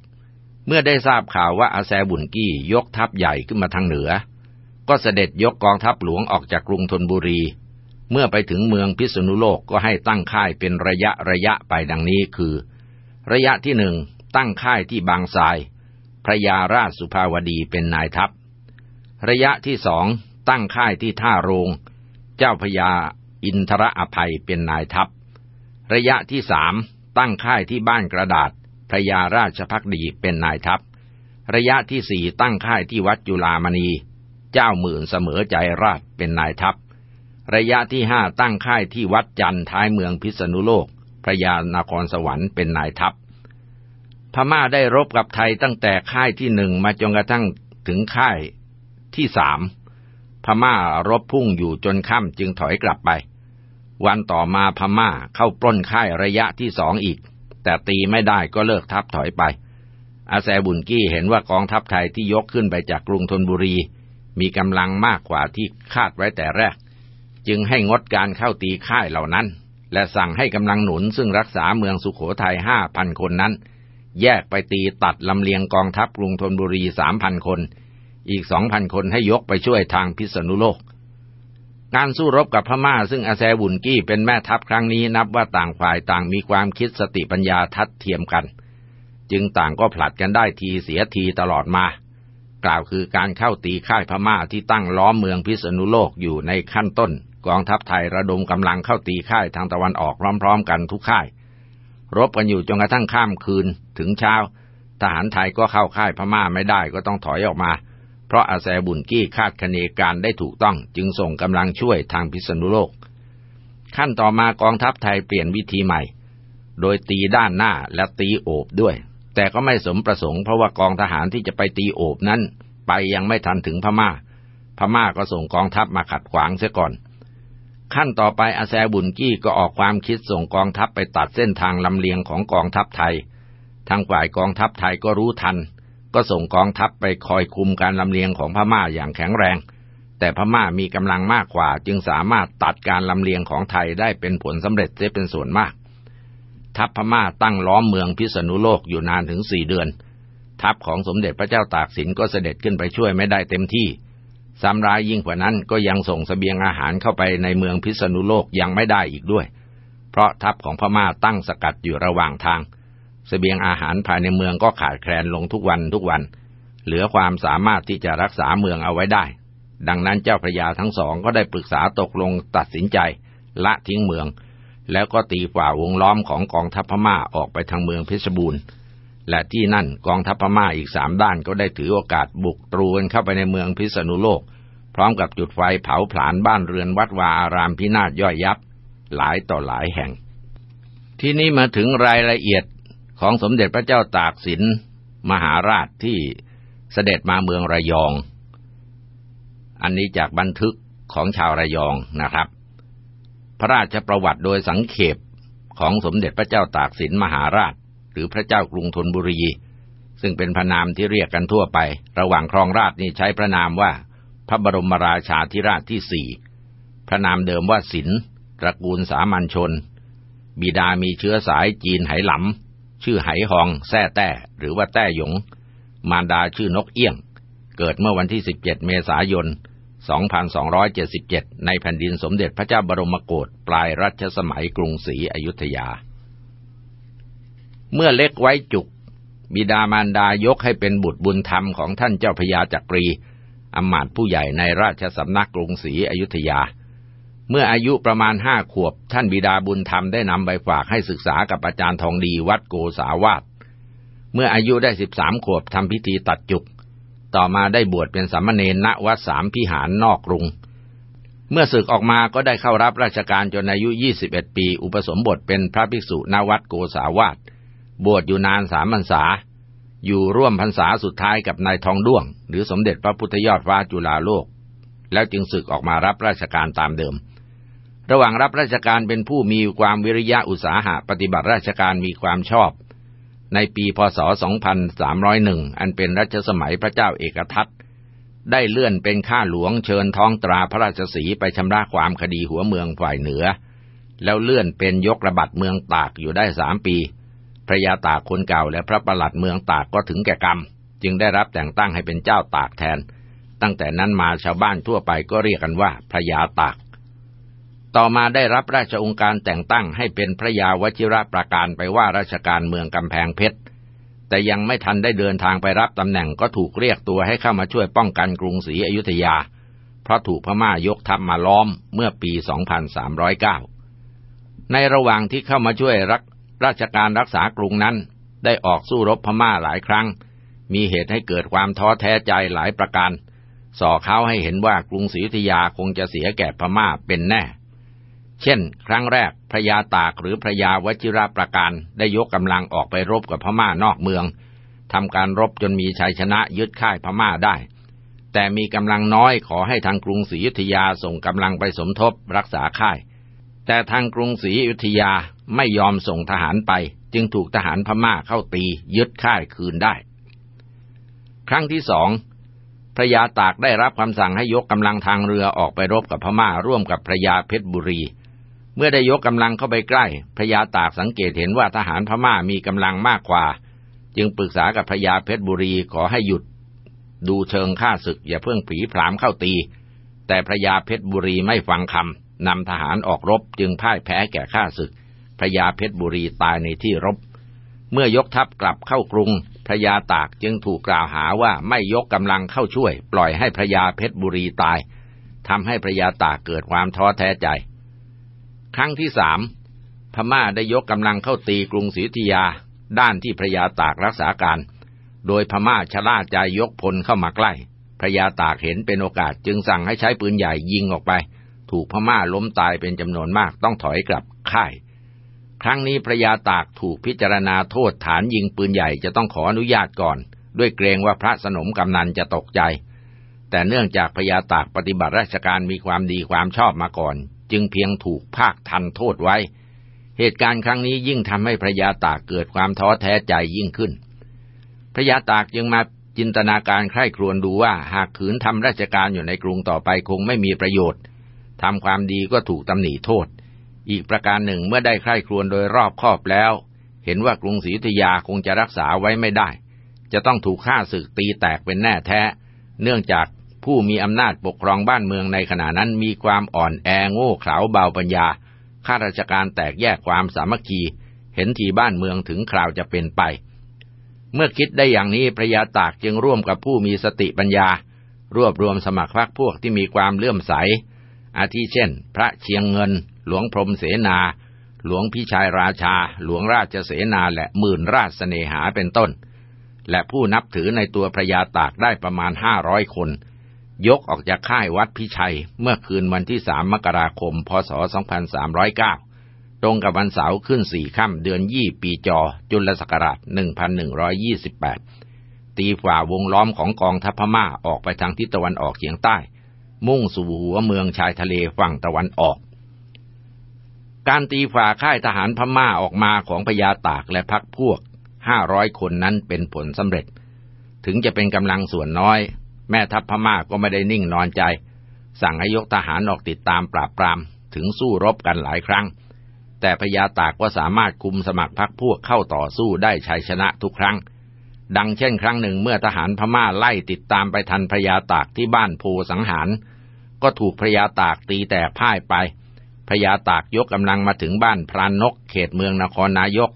เมื่อได้ทราบข่าวว่าอาแซบุนกี้ยกทัพใหญ่ขึ้นมาทางเหนือ ก็เสด็จยกกองทัพหลวงออกจากกรุงธนบุรีเมื่อไปถึงเมืองพิษณุโลกก็ให้ตั้งค่ายเป็นระยะระยะไปดังนี้คือ ระยะที่หนึ่งตั้งค่ายที่บางทราย พระยาราชสุภาวดีเป็นนายทัพ ระยะที่สองตั้งค่ายที่ท่าโรง เจ้าพญาอินทรอภัยเป็นนายทัพ ระยะที่สามตั้งค่ายที่บ้านกระดาษ พระยาราชพักดีเป็นนายทัพ ระยะที่สี่ตั้งค่ายที่วัดจุลามณี เจ้าหมื่นเสมอใจราชเป็นนายทัพ ระยะที่ห้าตั้งค่ายที่วัดจันท้ายเมืองพิษณุโลก พระยานครสวรรค์เป็นนายทัพ พม่าได้รบกับไทยตั้งแต่ค่ายที่หนึ่งมาจนกระทั่งถึงค่ายที่สามพม่ารบพุ่งอยู่จนค่ำจึงถอยกลับไป วันต่อมาพม่าเข้าปล้นค่ายระยะที่สองอีก แต่ตีไม่ได้ก็เลิกทัพถอยไป อาแซบุนกี้เห็นว่ากองทัพไทยที่ยกขึ้นไปจากกรุงธนบุรี มีกำลังมากกว่าที่คาดไว้แต่แรก จึงให้งดการเข้าตีค่ายเหล่านั้น และสั่งให้กำลังหนุนซึ่งรักษาเมืองสุขโขทัยห้าพันคนนั้น แยกไปตีตัดลำเลียงกองทัพกรุงธนบุรีสามพันคน อีกสองพันคนให้ยกไปช่วยทางพิษณุโลก การสู้รบกับพม่าซึ่งอาแซบุนกี้เป็นแม่ทัพครั้งนี้นับว่าต่างฝ่ายต่างมีความคิดสติปัญญาทัดเทียมกัน จึงต่างก็ผลัดกันได้ทีเสียทีตลอดมา กล่าวคือการเข้าตีค่ายพม่าที่ตั้งล้อมเมืองพิษณุโลกอยู่ในขั้นต้น กองทัพไทยระดมกำลังเข้าตีค่ายทางตะวันออกพร้อม ๆ กันทุกค่าย รบกันอยู่จนกระทั่งข้ามคืนถึงเช้า ทหารไทยก็เข้าค่ายพม่าไม่ได้ก็ต้องถอยออกมา เพราะอาแซบุนกี้คาดคะเนการได้ถูกต้องจึงส่งกำลังช่วยทางพิษณุโลก ขั้นต่อมากองทัพไทยเปลี่ยนวิธีใหม่ โดยตีด้านหน้าและตีโอบด้วย แต่ก็ไม่สมประสงค์เพราะว่ากองทหารที่จะไปตีโอบนั้น ไปยังไม่ทันถึงพม่า พม่าก็ส่งกองทัพมาขัดขวางเสียก่อน ขั้นต่อไปอาแซบุนกี้ก็ออกความคิดส่งกองทัพไปตัดเส้นทางลำเลียงของกองทัพไทย ทางฝ่ายกองทัพไทยก็รู้ทัน ก็ส่งกองทัพไปคอยคุมการลำเลียงของพม่าอย่างแข็งแรง แต่พม่ามีกำลังมากกว่าจึงสามารถตัดการลำเลียงของไทยได้เป็นผลสำเร็จเสียเป็นส่วนมาก ทัพพม่าตั้งล้อมเมืองพิษณุโลกอยู่นานถึงสี่เดือน ทัพของสมเด็จพระเจ้าตากสินก็เสด็จขึ้นไปช่วยไม่ได้เต็มที่ ซ้ำร้ายยิ่งกว่านั้นก็ยังส่งสเสบียงอาหารเข้าไปในเมืองพิษณุโลกยังไม่ได้อีกด้วย เพราะทัพของพม่าตั้งสกัดอยู่ระหว่างทางสเสบียงอาหารภายในเมืองก็ขาดแคลนลงทุกวันทุกวัน เหลือความสามารถที่จะรักษาเมืองเอาไว้ได้ ดังนั้นเจ้าพระยาทั้งสองก็ได้ปรึกษาตกลงตัดสินใจ ละทิ้งเมือง แล้วก็ตีฝ่าวงล้อมของกองทัพพม่าออกไปทางเมืองเพชรบูรณ์ และที่นั่นกองทัพพม่าอีกสามด้านก็ได้ถือโอกาสบุกตรูกันเข้าไปในเมืองพิษณุโลก พร้อมกับจุดไฟเผาผลาญบ้านเรือนวัดวาอารามพินาศย่อยยับ หลายต่อหลายแห่ง ที่นี้มาถึงรายละเอียดของสมเด็จพระเจ้าตากสินมหาราชที่เสด็จมาเมืองระยอง อันนี้จากบันทึกของชาวระยองนะครับ พระราชประวัติโดยสังเขปของสมเด็จพระเจ้าตากสินมหาราช หรือพระเจ้ากรุงธนบุรี ซึ่งเป็นพระนามที่เรียกกันทั่วไป ระหว่างครองราชนี่ใช้พระนามว่า พระบรมราชาธิราชที่สี่พระนามเดิมว่าสินตระกูลสามัญชน บิดามีเชื้อสายจีนไหหลำชื่อไหหองแท่แต้หรือว่าแต้หยง มารดาชื่อนกเอี้ยง เกิดเมื่อวันที่ 17 เมษายน 2277 ในแผ่นดินสมเด็จพระเจ้าบรมโกศปลายรัชสมัยกรุงศรีอยุธยา เมื่อเล็กไว้จุก บิดามารดายกให้เป็นบุตรบุญธรรมของท่านเจ้าพญาจักรีอำมาตย์ผู้ใหญ่ในราชสำนักกรุงศรีอยุธยา เมื่ออายุประมาณห้าขวบ ท่านบิดาบุญธรรมได้นำใบฝากให้ศึกษากับอาจารย์ทองดีวัดโกสาวาสเมื่ออายุได้สิบสามขวบทำพิธีตัดจุก ต่อมาได้บวชเป็นสามเณรณวัดสามพิหารนอกกรุง เมื่อศึกออกมาก็ได้เข้ารับราชการจนอายุยี่สิบเอ็ดปี อุปสมบทเป็นพระภิกษุณวัดโกสาวาส บวชอยู่นานสามพรรษา อยู่ร่วมพรรษาสุดท้ายกับนายทองด้วง หรือสมเด็จพระพุทธยอดฟ้าจุฬาโลก แล้วจึงศึกออกมารับราชการตามเดิม ระหว่างรับราชการเป็นผู้มีความวิริยะอุตสาหะปฏิบัติราชการมีความชอบ ในปีพศ 2301 อันเป็นรัชสมัยพระเจ้าเอกทัตได้เลื่อนเป็นข้าหลวงเชิญท้องตราพระราชสีไปชำระความคดีหัวเมืองฝ่ายเหนือ แล้วเลื่อนเป็นยกระบัดเมืองตากอยู่ได้สามปี พระยาตากคนเก่าและพระประหลัดเมืองตากก็ถึงแก่กรรม จึงได้รับแต่งตั้งให้เป็นเจ้าตากแทน ตั้งแต่นั้นมาชาวบ้านทั่วไปก็เรียกกันว่าพระยาตาก ต่อมาได้รับราชองค์การแต่งตั้งให้เป็นพระยาวชิระประการไปว่าราชการเมืองกำแพงเพชรแต่ยังไม่ทันได้เดินทางไปรับตำแหน่งก็ถูกเรียกตัวให้เข้ามาช่วยป้องกันกรุงศรีอยุธยา เพราะถูกพม่ายกทัพมาล้อมเมื่อปี 2309 ในระหว่างที่เข้ามาช่วยรัก ราชการรักษากรุงนั้น ได้ออกสู้รบพม่าหลายครั้ง มีเหตุให้เกิดความท้อแท้ใจหลายประการ ส่อเขาให้เห็นว่ากรุงศรีอยุธยาคงจะเสียแก่พม่าเป็นแน่ เช่น ครั้งแรกพระยาตากหรือพระยาวชิระประการได้ยกกำลังออกไปรบกับพม่านอกเมืองทำการรบจนมีชัยชนะยึดค่ายพม่าได้ แต่มีกำลังน้อยขอให้ทางกรุงศรีอยุธยาส่งกำลังไปสมทบรักษาค่าย แต่ทางกรุงศรีอยุธยา ไม่ยอมส่งทหารไปจึงถูกทหารพม่าเข้าตียึดค่ายคืนได้ ครั้งที่สองพระยาตากได้รับคำสั่งให้ยกกำลังทางเรือออกไปรบกับพม่าร่วมกับพระยาเพชรบุรี เมื่อได้ยกกำลังเข้าไปใกล้พระยาตากสังเกตเห็นว่าทหารพม่ามีกำลังมากกว่า จึงปรึกษากับพระยาเพชรบุรีขอให้หยุด ดูเชิงฆ่าศึกอย่าเพิ่งผีพรามเข้าตี แต่พระยาเพชรบุรีไม่ฟังคำนำทหารออกรบจึงพ่ายแพ้แก่ข้าศึก ระยาเพชรบุรีตายในที่รบ เมื่อยกทัพกลับเข้ากรุงพระยาตากจึงถูกกล่าวหาว่าไม่ยกกำลังเข้าช่วย ปล่อยให้พระยาเพชรบุรีตายทำให้พระยาตากเกิดความท้อแท้ใจ ครั้งที่สามพม่าได้ยกกำลังเข้าตีกรุงศรีธยา ด้านที่พระยาตากรักษาการ โดยพม่าชะล่าใจยกพลเข้ามาใกล้พระยาตากเห็นเป็นโอกาสจึงสั่งให้ใช้ปืนใหญ่ยิงออกไป ถูกพม่าล้มตายเป็นจำนวนมากต้องถอยกลับค่าย ครั้งนี้พระยาตากถูกพิจารณาโทษฐานยิงปืนใหญ่จะต้องขออนุญาตก่อน ด้วยเกรงว่าพระสนมกำนันจะตกใจ แต่เนื่องจากพระยาตากปฏิบัติราชการมีความดีความชอบมาก่อน จึงเพียงถูกภาคทันโทษไว้ เหตุการณ์ครั้งนี้ยิ่งทำให้พระยาตากเกิดความท้อแท้ใจยิ่งขึ้น พระยาตากยังมาจินตนาการใคร่ครวญดูว่าหากขืนทำราชการอยู่ในกรุงต่อไปคงไม่มีประโยชน์ทำความดีก็ถูกตำหนิโทษ อีกประการหนึ่งเมื่อได้ใคร่ครวญโดยรอบคอบแล้ว เห็นว่ากรุงศรีอยุธยาคงจะรักษาไว้ไม่ได้ จะต้องถูกฆ่าศึกตีแตกเป็นแน่แท้ เนื่องจากผู้มีอำนาจปกครองบ้านเมืองในขณะนั้นมีความอ่อนแอโง่เขลาเบาปัญญาข้าราชการแตกแยกความสามัคคี เห็นทีบ้านเมืองถึงคราวจะเป็นไป เมื่อคิดได้อย่างนี้พระยาตากจึงร่วมกับผู้มีสติปัญญา รวบรวมสมัครพรรคพวกที่มีความเลื่อมใส อาทิเช่น พระเชียงเงิน หลวงพรมเสนา หลวงพิชัยราชา หลวงราชเสนาและหมื่นราชเสนหาเป็นต้น และผู้นับถือในตัวพระยาตากได้ประมาณห้าร้อยคน ยกออกจากค่ายวัดพิชัยเมื่อคืนวันที่สามมกราคม พศ 2309 ตรงกับวันเสาร์ขึ้นสี่ค่ำเดือนยี่ปีจอ จุลศักราช 1128 ตีฝ่าวงล้อมของกองทัพพม่าออกไปทางทิศตะวันออกเฉียงใต้ มุ่งสู่หัวเมืองชายทะเลฝั่งตะวันออก การตีฝ่าค่ายทหารพม่าออกมาของพญาตากและพักพวก500คนนั้นเป็นผลสำเร็จ ถึงจะเป็นกำลังส่วนน้อย แม่ทัพพม่าก็ไม่ได้นิ่งนอนใจ สั่งให้ยกทหารออกติดตามปราบปราม ถึงสู้รบกันหลายครั้ง แต่พญาตากก็สามารถคุมสมัครพรรคพวกเข้าต่อสู้ได้ชัยชนะทุกครั้ง ดังเช่นครั้งหนึ่งเมื่อทหารพม่าไล่ติดตามไปทันพญาตากที่บ้านโพสังหาร ก็ถูกพญาตากตีแต่พ่ายไป ญาตากยกกำลังมาถึงบ้านพรานนกเขตเมืองนครนายก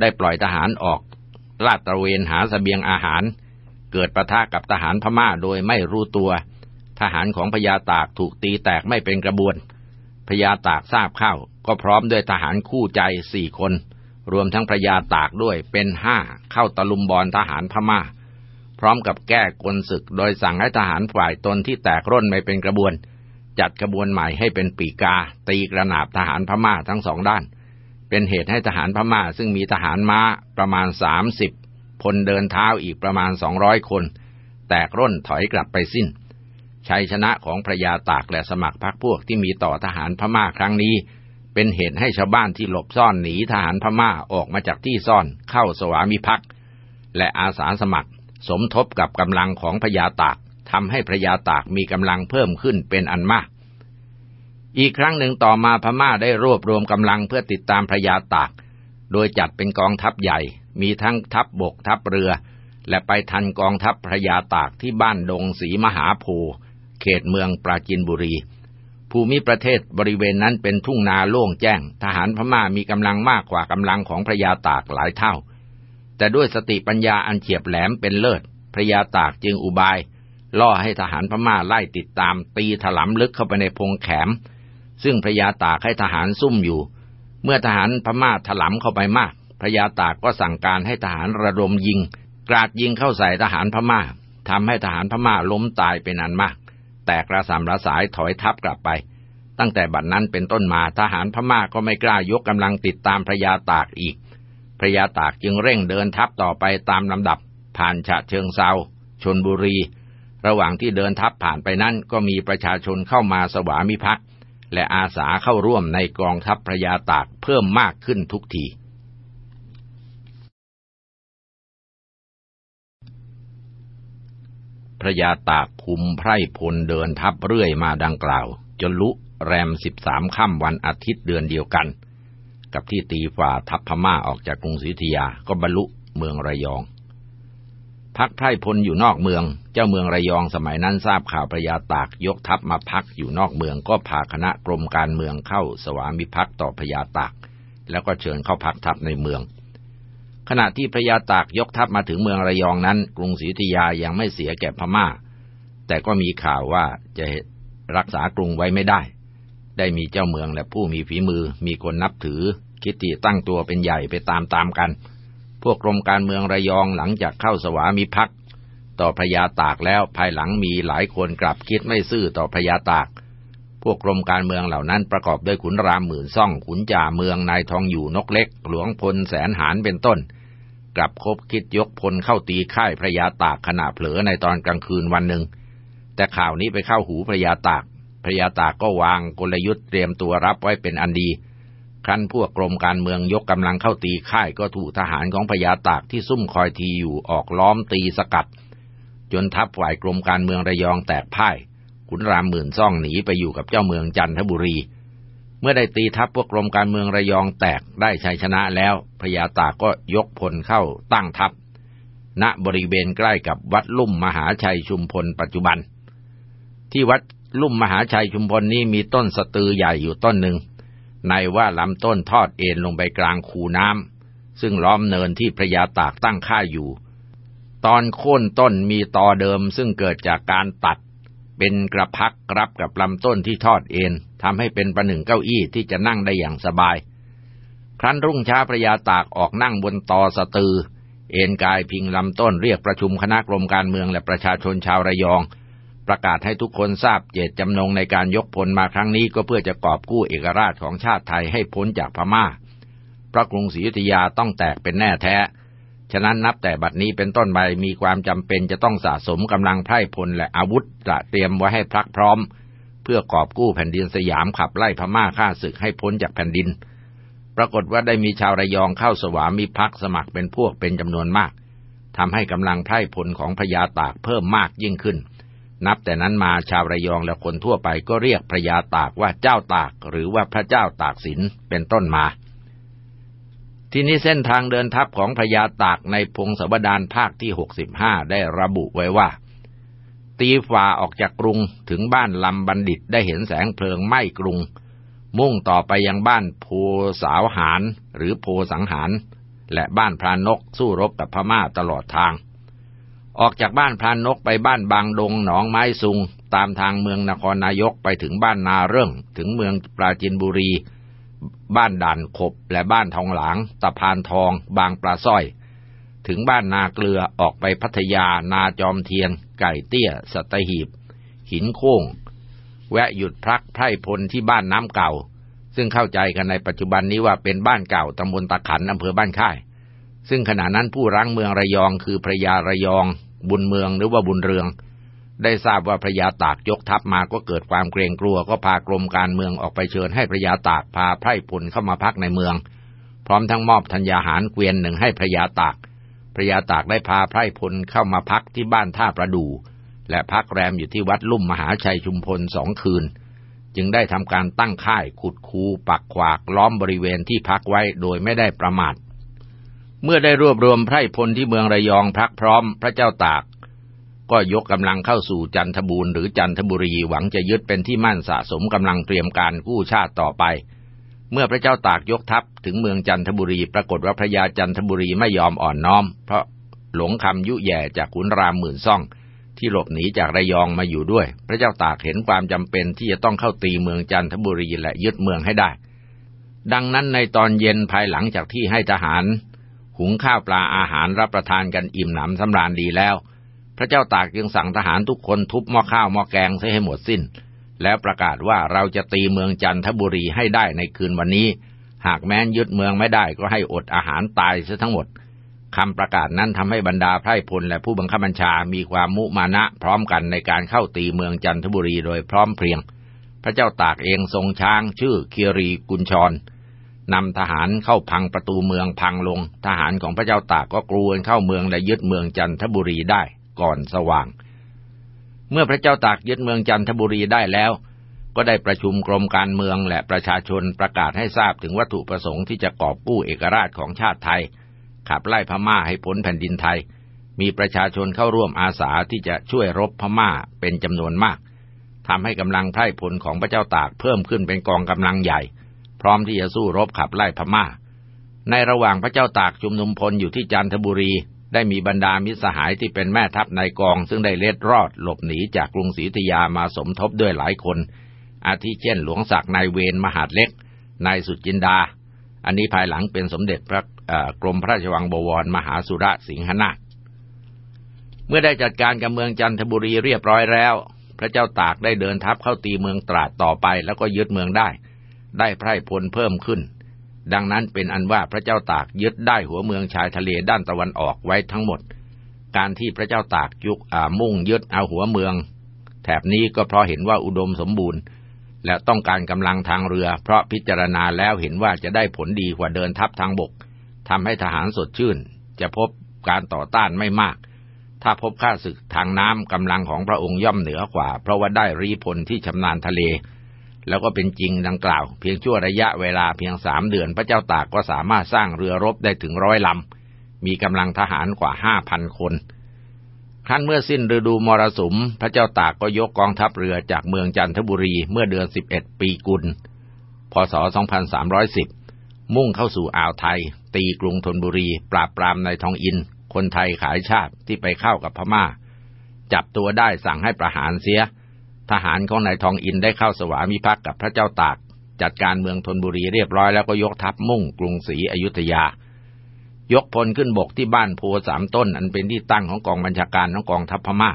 ได้ปล่อยทหารออกลาดตระเวนหาสเสบียงอาหาร เกิดประทะกับทหารพม่าโดยไม่รู้ตัว ทหารของพญาตากถูกตีแตกไม่เป็นกระบวนพญาตากทราบเข้า ก็พร้อมด้วยทหารคู่ใจสี่คน รวมทั้งพญาตากด้วยเป็นห้าเข้าตะลุมบอลทหารพม่า พร้อมกับแก้กลศึกโดยสั่งให้ทหารฝ่ายตนที่แตกร่นไม่เป็นกระบวน จัดกระบวนใหม่ให้เป็นปีกา ตีกระนาบทหารพม่าทั้งสองด้าน เป็นเหตุให้ทหารพม่าซึ่งมีทหารม้าประมาณสามสิบพลเดินเท้าอีกประมาณสองร้อยคน แตกร่นถอยกลับไปสิ้นชัยชนะของพระยาตากและสมัครพรรคพวกที่มีต่อทหารพม่าครั้งนี้ เป็นเหตุให้ชาวบ้านที่หลบซ่อนหนีทหารพม่าออกมาจากที่ซ่อนเข้าสวามิภักดิ์และอาสาสมัคร สมทบกับกำลังของพญาตาก ทำให้พระยาตากมีกำลังเพิ่มขึ้นเป็นอันมาก อีกครั้งหนึ่งต่อมาพม่าได้รวบรวมกำลังเพื่อติดตามพระยาตาก โดยจัดเป็นกองทัพใหญ่ มีทั้งทัพบบกทัพเรือ และไปทันกองทัพพระยาตากที่บ้านดงศรีมหาโพเขตเมืองปราจินบุรี ภูมิประเทศบริเวณนั้นเป็นทุ่งนาโล่งแจ้ง ทหารพม่ามีกำลังมากกว่ากำลังของพระยาตากหลายเท่า แต่ด้วยสติปัญญาอันเฉียบแหลมเป็นเลิศพระยาตากจึงอุบาย ล่อให้ทหารพม่าไล่ติดตาม ตีถลำลึกเข้าไปในพงแขม ซึ่งพระยาตากให้ทหารซุ่มอยู่ เมื่อทหารพม่าถลำเข้าไปมากพระยาตากก็สั่งการให้ทหารระดมยิง กราดยิงเข้าใส่ทหารพม่าทำให้ทหารพม่าล้มตายเป็นอันมาก แตกระสำระสายถอยทับกลับไป ตั้งแต่บัดนนั้นเป็นต้นมาทหารพม่าก็ไม่กล้ายกกำลังติดตามพระยาตากอีกพระยาตากจึงเร่งเดินทัพต่อไปตามลำดับ ผ่านฉะเชิงเซาชนบุรี ระหว่างที่เดินทัพผ่านไปนั้นก็มีประชาชนเข้ามาสวามิภักดิ์และอาสาเข้าร่วมในกองทัพพระยาตากเพิ่มมากขึ้นทุกที พระยาตากคุมไพรพลเดินทัพเรื่อยมาดังกล่าว จนลุแรมสิบสามค่ำวันอาทิตย์เดือนเดียวกัน กับที่ตีฝ่าทัพพม่าออกจากกรุงศรีธยาก็บรรลุเมืองระยอง พักไพร่พลอยู่นอกเมือง เจ้าเมืองระยองสมัยนั้นทราบข่าวพระยาตากยกทัพมาพักอยู่นอกเมืองก็พาคณะกรมการเมืองเข้าสวามิภักดิ์ต่อพระยาตาก แล้วก็เชิญเข้าพักทัพในเมือง ขณะที่พระยาตากยกทัพมาถึงเมืองระยองนั้น กรุงศรีธยายังไม่เสียแก่พม่า แต่ก็มีข่าวว่าจะรักษากรุงไว้ไม่ได้ ได้มีเจ้าเมืองและผู้มีฝีมือมีคนนับถือคิดที่ตั้งตัวเป็นใหญ่ไปตามๆกัน พวกกรมการเมืองระยองหลังจากเข้าสวามิภักดิ์ต่อพระยาตากแล้วภายหลังมีหลายคนกลับคิดไม่ซื่อต่อพระยาตาก พวกกรมการเมืองเหล่านั้นประกอบด้วยขุนรามหมื่นซ่องขุนจ่าเมืองนายทองอยู่นกเล็ก หลวงพลแสนหานเป็นต้น กลับคบคิดยกพลเข้าตีค่ายพระยาตากขณะเผลอในตอนกลางคืนวันหนึ่ง แต่ข่าวนี้ไปเข้าหูพระยาตากพระยาตากก็วางกลยุทธ์เตรียมตัวรับไว้เป็นอันดี ครั้นพวกกรมการเมืองยกกำลังเข้าตีค่ายก็ถูกทหารของพญาตากที่ซุ่มคอยทีอยู่ออกล้อมตีสกัด จนทัพฝ่ายกรมการเมืองระยองแตกพ่าย ขุนรามหมื่นซ่องหนีไปอยู่กับเจ้าเมืองจันทบุรี เมื่อได้ตีทัพพวกกรมการเมืองระยองแตกได้ชัยชนะแล้วพญาตากก็ยกพลเข้าตั้งทัพ ณบริเวณใกล้กับวัดลุ่มมหาชัยชุมพลปัจจุบัน ที่วัดลุ่มมหาชัยชุมพลนี้มีต้นสตือใหญ่อยู่ต้นหนึ่ง ในว่าลำต้นทอดเอ็นลงไปกลางคูน้ำซึ่งล้อมเนินที่พระยาตากตั้งค่าอยู่ ตอนโค่นต้นมีตอเดิมซึ่งเกิดจากการตัด เป็นกระพักรับกับลำต้นที่ทอดเอ็นทำให้เป็นประหนึ่งเก้าอี้ที่จะนั่งได้อย่างสบาย ครั้นรุ่งเช้าพระยาตากออกนั่งบนตอสตือ เอ็นกายพิงลำต้นเรียกประชุมคณะกรมการเมืองและประชาชนชาวระยอง ประกาศให้ทุกคนทราบเจตจำนงในการยกพลมาครั้งนี้ก็เพื่อจะกอบกู้เอกราชของชาติไทยให้พ้นจากพมา่า พระกรุงศรีอยุธยาต้องแตกเป็นแน่แท้ ฉะนั้นนับแต่บัดนี้เป็นต้นไปมีความจำเป็นจะต้องสะสมกำลังไพร่พลและอาวุธจะเตรียมไว้ให้พรักพร้อม เพื่อกอบกู้แผ่นดินสยามขับไล่พม่าฆ่าศึกให้พ้นจากแผ่นดิน ปรากฏว่าได้มีชาวระยองเข้าสวามิภักดิ์สมัครเป็นพวกเป็นจำนวนมากทำให้กำลังไพร่พลของพญาตากเพิ่มมากยิ่งขึ้น นับแต่นั้นมาชาวระยองและคนทั่วไปก็เรียกพระยาตากว่าเจ้าตาก หรือว่าพระเจ้าตากสินเป็นต้นมา ที่นี้เส้นทางเดินทัพของพระยาตากในพงศาวดารภาคที่หกสิบห้าได้ระบุไว้ว่า ตีฝ่าออกจากกรุงถึงบ้านลำบัณฑิตได้เห็นแสงเพลิงไหม้กรุง มุ่งต่อไปยังบ้านโพสาวหารหรือโพสังหาร และบ้านพรานกสู้รบกับพม่าตลอดทาง ออกจากบ้านพรานนกไปบ้านบางดงหนองไม้ซุง ตามทางเมืองนครนายกไปถึงบ้านนาเรื่อง ถึงเมืองปราจินบุรี บ้านด่านขบและบ้านทองหลางตะพานทอง บางปลาส้อย ถึงบ้านนาเกลือออกไปพัทยานาจอมเทียน ไก่เตี้ย สัตหีบ หินโค้ง แวะหยุดพักไพร่พลที่บ้านน้ำเก่า ซึ่งเข้าใจกันในปัจจุบันนี้ว่าเป็นบ้านเก่าตำบลตะขันอำเภอบ้านค่าย ซึ่งขณะนั้นผู้รั้งเมืองระยองคือพระยาระยอง บุญเมืองหรือว่าบุญเรือง ได้ทราบว่าพระยาตากยกทัพมาก็เกิดความเกรงกลัวก็พากรมการเมืองออกไปเชิญให้พระยาตากพาไพร่พลเข้ามาพักในเมือง พร้อมทั้งมอบธัญญาหารเกวียนหนึ่งให้พระยาตากพระยาตากได้พาไพร่พลเข้ามาพักที่บ้านท่าประดูและพักแรมอยู่ที่วัดลุ่มมหาชัยชุมพลสองคืน จึงได้ทำการตั้งค่ายขุดคูปักขวากล้อมบริเวณที่พักไว้โดยไม่ได้ประมาท เมื่อได้รวบรวมไพร่พลที่เมืองระยองพักพร้อมพระเจ้าตาก ก็ยกกำลังเข้าสู่จันทบูรณ์หรือจันทบุรีหวังจะยึดเป็นที่มั่นสะสมกำลังเตรียมการกู้ชาติต่อไป เมื่อพระเจ้าตากยกทัพถึงเมืองจันทบุรีปรากฏว่าพระยาจันทบุรีไม่ยอมอ่อนน้อม เพราะหลงคำยุแย่จากขุนรามหมื่นซ่อง ที่หลบหนีจากระยองมาอยู่ด้วย พระเจ้าตากเห็นความจำเป็นที่จะต้องเข้าตีเมืองจันทบุรีและยึดเมืองให้ได้ ดังนั้นในตอนเย็นภายหลังจากที่ให้ทหาร หุงข้าวปลาอาหารรับประทานกันอิ่มหนำสำราญดีแล้ว พระเจ้าตากจึงสั่งทหารทุกคนทุบหม้อข้าวหม้อแกงให้หมดสิ้น แล้วประกาศว่าเราจะตีเมืองจันทบุรีให้ได้ในคืนวันนี้ หากแม้นยึดเมืองไม่ได้ก็ให้อดอาหารตายเสียทั้งหมดคำประกาศนั้นทำให้บรรดาไพร่พลและผู้บังคับบัญชามีความมุมานะพร้อมกันในการเข้าตีเมืองจันทบุรีโดยพร้อมเพรียง พระเจ้าตากเองทรงช้างชื่อเคียรีกุญชร นำทหารเข้าพังประตูเมืองพังลง ทหารของพระเจ้าตากก็กรูนเข้าเมืองและยึดเมืองจันทบุรีได้ก่อนสว่าง เมื่อพระเจ้าตากยึดเมืองจันทบุรีได้แล้ว ก็ได้ประชุมกรมการเมืองและประชาชนประกาศให้ทราบถึงวัตถุประสงค์ที่จะกอบกู้เอกราชของชาติไทย ขับไล่พม่าให้พ้นแผ่นดินไทย มีประชาชนเข้าร่วมอาสาที่จะช่วยรบพม่าเป็นจำนวนมากทำให้กำลังไพร่พลของพระเจ้าตากเพิ่มขึ้นเป็นกองกำลังใหญ่ พร้อมที่จะสู้รบขับไล่พม่า ในระหว่างพระเจ้าตากชุมนุมพลอยู่ที่จันทบุรี ได้มีบรรดามิตรสหายที่เป็นแม่ทัพในกอง ซึ่งได้เล็ดรอดหลบหนีจากกรุงศรีอยุธยามาสมทบด้วยหลายคน อาทิเช่นหลวงศักดิ์นายเวรมหาดเล็กนายสุจินดา อันนี้ภายหลังเป็นสมเด็จพระกรมพระราชวังบวรมหาสุรสิงหนาถเมื่อได้จัดการกับเมืองจันทบุรีเรียบร้อยแล้ว พระเจ้าตากได้เดินทัพเข้าตีเมืองตราดต่อไปแล้วก็ยึดเมืองได้ ได้ไพร่พลเพิ่มขึ้น ดังนั้นเป็นอันว่าพระเจ้าตากยึดได้หัวเมืองชายทะเลด้านตะวันออกไว้ทั้งหมด การที่พระเจ้าตากยุกมุ่งยึดเอาหัวเมือง แถบนี้ก็เพราะเห็นว่าอุดมสมบูรณ์ และต้องการกำลังทางเรือ เพราะพิจารณาแล้วเห็นว่าจะได้ผลดีกว่าเดินทัพทางบกทำให้ทหารสดชื่น จะพบการต่อต้านไม่มากถ้าพบข้าศึกทางน้ำกำลังของพระองค์ย่อมเหนือกว่า เพราะว่าได้รีพลที่ชำนาญทะเล แล้วก็เป็นจริงดังกล่าว เพียงชั่วระยะเวลาเพียงสามเดือน พระเจ้าตากก็สามารถสร้างเรือรบได้ถึงร้อยลำ มีกำลังทหารกว่าห้าพันคน ครั้นเมื่อสิ้นฤดูมรสุม พระเจ้าตากก็ยกกองทัพเรือจากเมืองจันทบุรีเมื่อเดือนสิบเอ็ดปีกุล พศ 2310 มุ่งเข้าสู่อ่าวไทย ตีกรุงธนบุรี ปราบปรามในทองอิน คนไทยขายชาติที่ไปเข้ากับพมา่า จับตัวได้สั่งให้ประหารเสีย ทหารของนายทองอินได้เข้าสวามิภักดิ์กับพระเจ้าตาก จัดการเมืองธนบุรีเรียบร้อยแล้วก็ยกทัพมุ่งกรุงศรีอยุธยา ยกพลขึ้นบกที่บ้านโพสามต้น อันเป็นที่ตั้งของกองบัญชาการของกองทัพพมา่า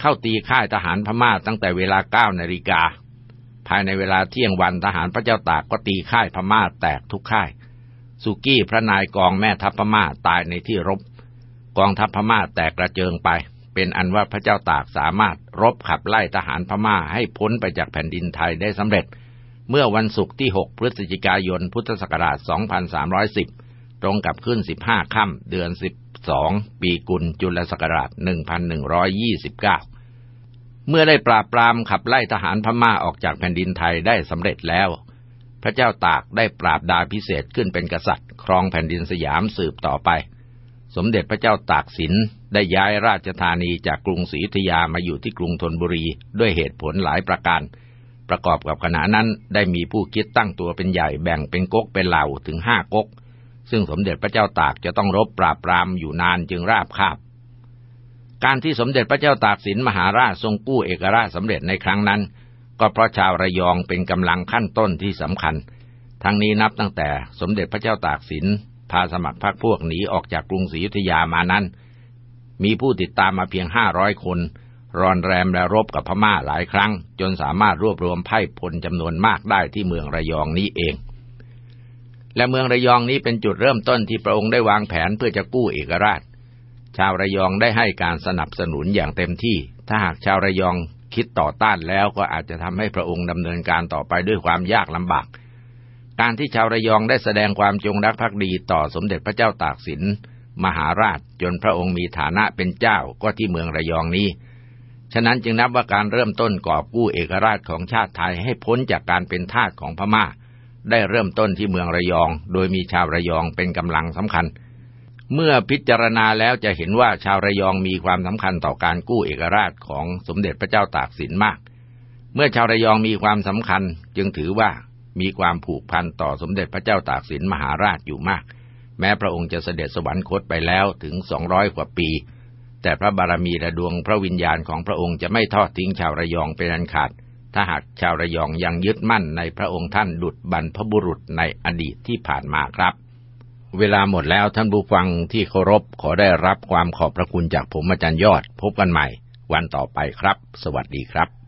เข้าตีค่ายทหารพม่าตั้งแต่เวลาเก้านาฬิกาภายในเวลาเที่ยงวันทหารพระเจ้าตากก็ตีค่ายพม่าแตกทุกค่าย สุกี้พระนายกองแม่ทัพพม่าตายในที่รบ กองทัพพม่าแตกกระเจิงไป เป็นอันว่าพระเจ้าตากสามารถรบขับไล่ทหารพม่าให้พ้นไปจากแผ่นดินไทยได้สำเร็จ เมื่อวันศุกร์ที่ 6 พฤศจิกายน พุทธศักราช 2310 ตรงกับขึ้น 15 ค่ำเดือน 12 ปีกุลจุลศักราช 1129 เมื่อได้ปราบปรามขับไล่ทหารพม่าออกจากแผ่นดินไทยได้สำเร็จแล้ว พระเจ้าตากได้ปราบดาพิเศษขึ้นเป็นกษัตริย์ ครองแผ่นดินสยามสืบต่อไป สมเด็จพระเจ้าตากสินได้ย้ายราชธานีจากกรุงศรีอยุธยามาอยู่ที่กรุงธนบุรีด้วยเหตุผลหลายประการ ประกอบกับขณะนั้นได้มีผู้คิดตั้งตัวเป็นใหญ่แบ่งเป็นก๊กเป็นเหล่าถึงห้าก๊ก ซึ่งสมเด็จพระเจ้าตากจะต้องรบปราบปรามอยู่นานจึงราบคาบ การที่สมเด็จพระเจ้าตากสินมหาราชทรงกู้เอกราชสำเร็จในครั้งนั้น ก็เพราะชาวระยองเป็นกำลังขั้นต้นที่สำคัญ ทั้งนี้นับตั้งแต่สมเด็จพระเจ้าตากสิน พาสมัครพรรคพวกหนีออกจากกรุงศรีอยุธยามานั้น มีผู้ติดตามมาเพียงห้าร้อยคน รอนแรมและรบกับพม่าหลายครั้ง จนสามารถรวบรวมไพ่พลจำนวนมากได้ที่เมืองระยองนี้เอง และเมืองระยองนี้เป็นจุดเริ่มต้นที่พระองค์ได้วางแผนเพื่อจะกู้เอกราช ชาวระยองได้ให้การสนับสนุนอย่างเต็มที่ ถ้าหากชาวระยองคิดต่อต้านแล้วก็อาจจะทำให้พระองค์ดำเนินการต่อไปด้วยความยากลำบาก การที่ชาวระยองได้แสดงความจงรักภักดีต่อสมเด็จพระเจ้าตากสิน มหาราชจนพระองค์มีฐานะเป็นเจ้าก็ที่เมืองระยองนี้ ฉะนั้นจึงนับว่าการเริ่มต้นกอบกู้เอกราชของชาติไทยให้พ้นจากการเป็นทาสของพมา่า ได้เริ่มต้นที่เมืองระยอง โดยมีชาวระยองเป็นกำลังสำคัญ เมื่อพิจารณาแล้วจะเห็นว่าชาวระยองมีความสำคัญต่อการกู้เอกราชของสมเด็จพระเจ้าตากสินมาก เมื่อชาวระยองมีความสำคัญจึงถือว่า มีความผูกพันต่อสมเด็จพระเจ้าตากสินมหาราชอยู่มาก แม้พระองค์จะเสด็จสวรรคตไปแล้วถึงสองร้อยกว่าปี แต่พระบารมีและดวงพระวิญญาณของพระองค์จะไม่ทอดทิ้งชาวระยองเป็นอันขาด ถ้าหากชาวระยองยังยึดมั่นในพระองค์ท่านดุจบรรพบุรุษในอดีตที่ผ่านมาครับ เวลาหมดแล้วท่านผู้ฟังที่เคารพขอได้รับความขอบพระคุณจากผมอาจารย์ยอด พบกันใหม่ วันต่อไปครับ สวัสดีครับ